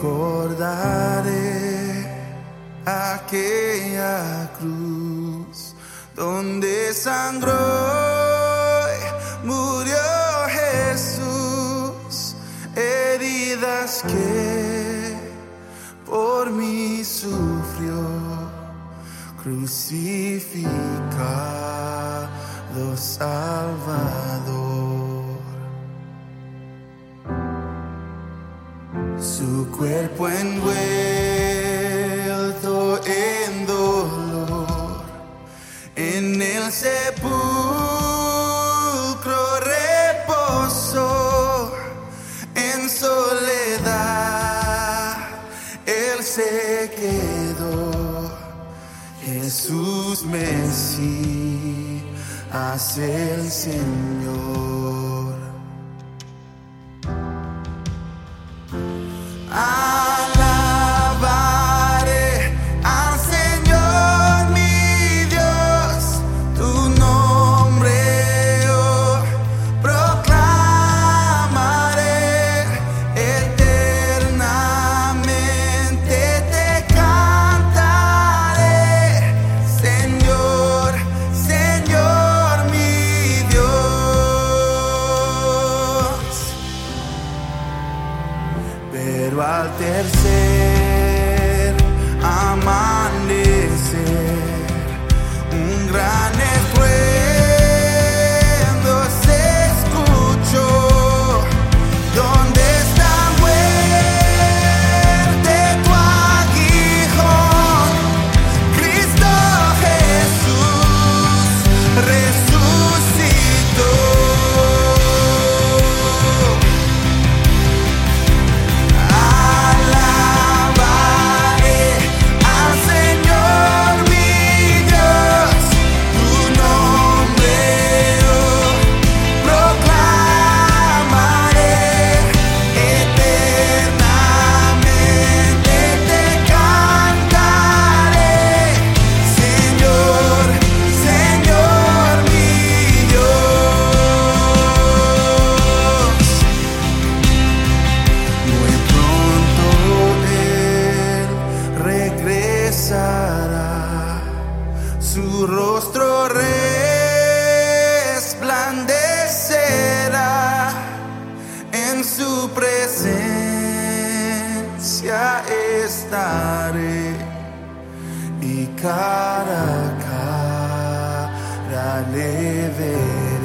recordaré aquella cruz donde sangró murió Jesús, heridas que por mí sufrió, crucificado Salvador. Su cuerpo envuelto en dolor, en el sepulcro reposó, en soledad él se quedó. Jesús Mesías el Señor. Al tercer amanecer, un gran estruendo su rostro resplandecerá, en su presencia estaré y cara a cara le veré.